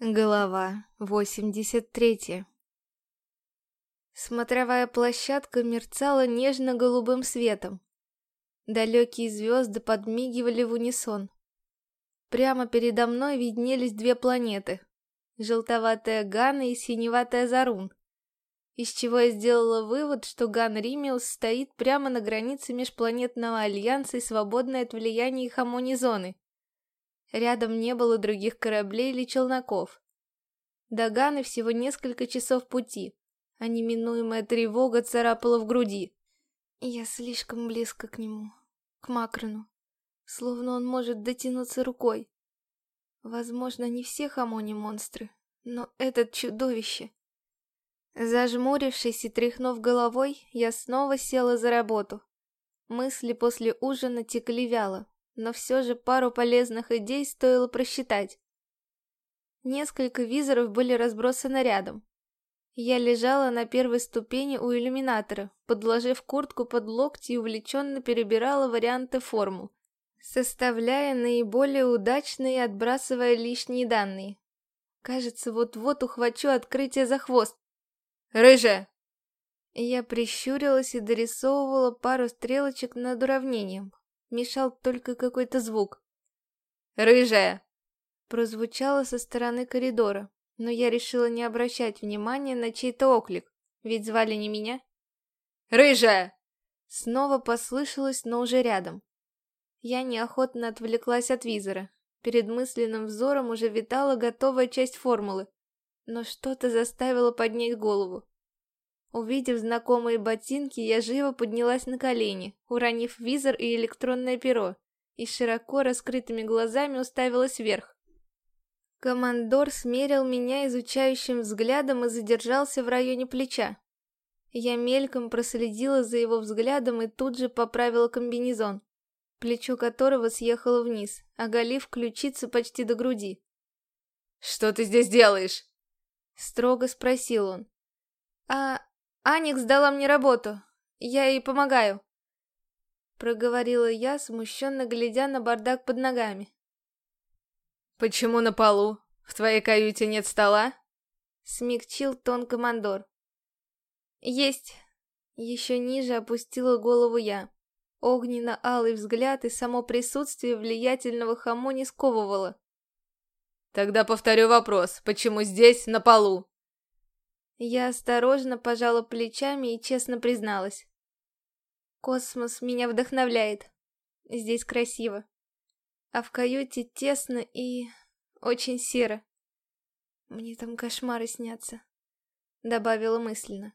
Глава 83 Смотровая площадка мерцала нежно-голубым светом. Далекие звезды подмигивали в унисон. Прямо передо мной виднелись две планеты. Желтоватая Гана и синеватая Зарун. Из чего я сделала вывод, что Ган Римиус стоит прямо на границе межпланетного альянса и свободной от влияния их зоны. Рядом не было других кораблей или челноков. До Ганы всего несколько часов пути, а неминуемая тревога царапала в груди. Я слишком близко к нему, к Макрону, словно он может дотянуться рукой. Возможно, не все хамони монстры, но этот чудовище. Зажмурившись и тряхнув головой, я снова села за работу. Мысли после ужина текли вяло, но все же пару полезных идей стоило просчитать. Несколько визоров были разбросаны рядом. Я лежала на первой ступени у иллюминатора, подложив куртку под локти и увлеченно перебирала варианты формул, составляя наиболее удачные и отбрасывая лишние данные. Кажется, вот-вот ухвачу открытие за хвост. «Рыжая!» Я прищурилась и дорисовывала пару стрелочек над уравнением, мешал только какой-то звук. «Рыжая!» Прозвучало со стороны коридора, но я решила не обращать внимания на чей-то оклик, ведь звали не меня. «Рыжая!» Снова послышалось, но уже рядом. Я неохотно отвлеклась от визора. Перед мысленным взором уже витала готовая часть формулы, но что-то заставило поднять голову. Увидев знакомые ботинки, я живо поднялась на колени, уронив визор и электронное перо, и широко раскрытыми глазами уставилась вверх. Командор смерил меня изучающим взглядом и задержался в районе плеча. Я мельком проследила за его взглядом и тут же поправила комбинезон, плечо которого съехало вниз, оголив ключицу почти до груди. «Что ты здесь делаешь?» Строго спросил он. «А Аникс дала мне работу. Я ей помогаю. Проговорила я, смущенно глядя на бардак под ногами. Почему на полу? В твоей каюте нет стола? Смягчил тон командор. Есть. Еще ниже опустила голову я. Огненно-алый взгляд и само присутствие влиятельного хамо не сковывало. Тогда повторю вопрос, почему здесь, на полу? Я осторожно пожала плечами и честно призналась. Космос меня вдохновляет. Здесь красиво. А в каюте тесно и очень серо. Мне там кошмары снятся, добавила мысленно.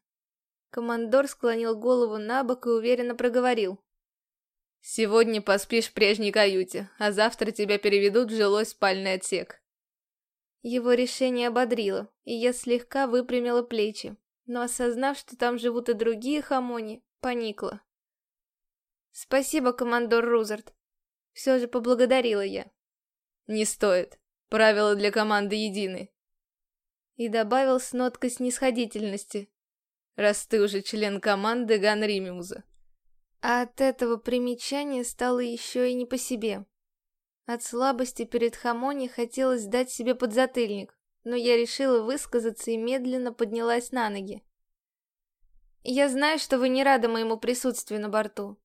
Командор склонил голову на бок и уверенно проговорил. «Сегодня поспишь в прежней каюте, а завтра тебя переведут в жилой спальный отсек. Его решение ободрило, и я слегка выпрямила плечи, но осознав, что там живут и другие хамони, поникла. «Спасибо, командор Рузард!» Все же поблагодарила я. «Не стоит. Правила для команды едины». И добавил с ноткой снисходительности. «Раз ты уже член команды Ганримиуза». А от этого примечания стало еще и не по себе. От слабости перед Хамони хотелось дать себе подзатыльник, но я решила высказаться и медленно поднялась на ноги. Я знаю, что вы не рады моему присутствию на борту,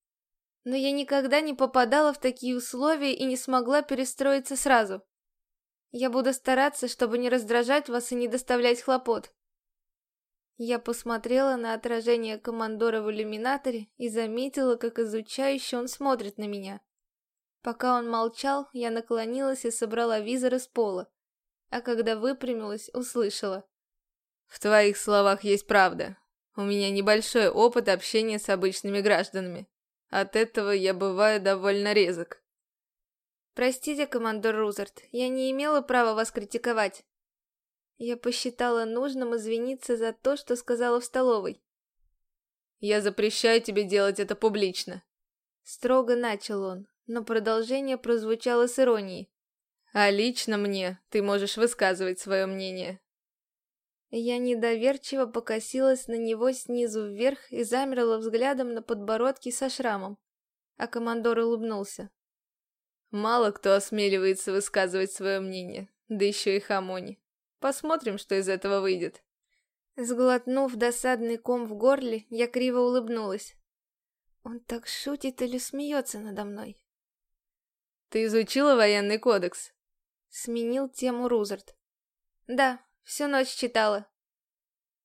но я никогда не попадала в такие условия и не смогла перестроиться сразу. Я буду стараться, чтобы не раздражать вас и не доставлять хлопот. Я посмотрела на отражение командора в иллюминаторе и заметила, как изучающе он смотрит на меня. Пока он молчал, я наклонилась и собрала визор из пола. А когда выпрямилась, услышала. «В твоих словах есть правда. У меня небольшой опыт общения с обычными гражданами. От этого я бываю довольно резок». «Простите, командор Рузерт, я не имела права вас критиковать». Я посчитала нужным извиниться за то, что сказала в столовой. «Я запрещаю тебе делать это публично», — строго начал он, но продолжение прозвучало с иронией. «А лично мне ты можешь высказывать свое мнение». Я недоверчиво покосилась на него снизу вверх и замерла взглядом на подбородке со шрамом. А командор улыбнулся. Мало кто осмеливается высказывать свое мнение, да еще и хамони. Посмотрим, что из этого выйдет. Сглотнув досадный ком в горле, я криво улыбнулась. Он так шутит или смеется надо мной? Ты изучила военный кодекс? Сменил тему Рузерт. Да, всю ночь читала.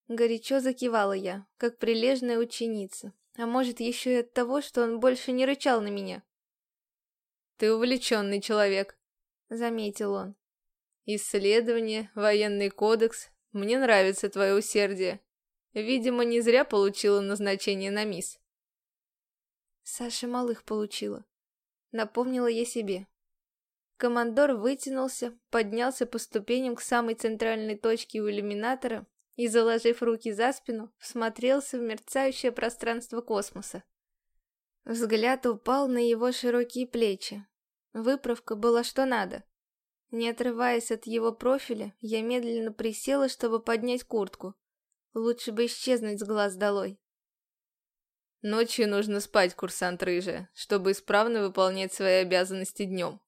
Горячо закивала я, как прилежная ученица. А может, еще и от того, что он больше не рычал на меня. «Ты увлеченный человек», — заметил он. «Исследование, военный кодекс. Мне нравится твое усердие. Видимо, не зря получила назначение на мисс». Саша Малых получила. Напомнила я себе. Командор вытянулся, поднялся по ступеням к самой центральной точке у иллюминатора и, заложив руки за спину, всмотрелся в мерцающее пространство космоса. Взгляд упал на его широкие плечи. Выправка была что надо. Не отрываясь от его профиля, я медленно присела, чтобы поднять куртку. Лучше бы исчезнуть с глаз долой. Ночью нужно спать, курсант Рыжая, чтобы исправно выполнять свои обязанности днем.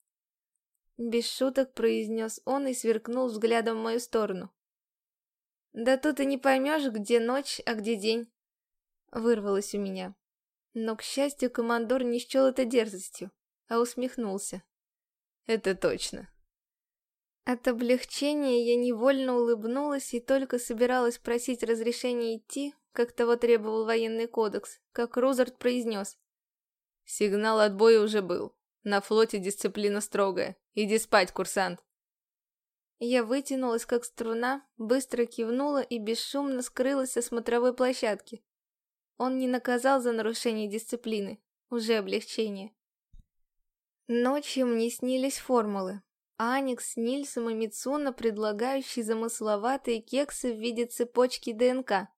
Без шуток произнес он и сверкнул взглядом в мою сторону. Да тут и не поймешь, где ночь, а где день. Вырвалось у меня. Но, к счастью, командор не счел это дерзостью, а усмехнулся. Это точно. От облегчения я невольно улыбнулась и только собиралась просить разрешения идти, как того требовал военный кодекс, как Рузард произнес. Сигнал отбоя уже был. На флоте дисциплина строгая. Иди спать, курсант. Я вытянулась, как струна, быстро кивнула и бесшумно скрылась со смотровой площадки. Он не наказал за нарушение дисциплины. Уже облегчение. Ночью мне снились формулы. Аникс, Нильсом и Мицуна, предлагающие замысловатые кексы в виде цепочки ДНК.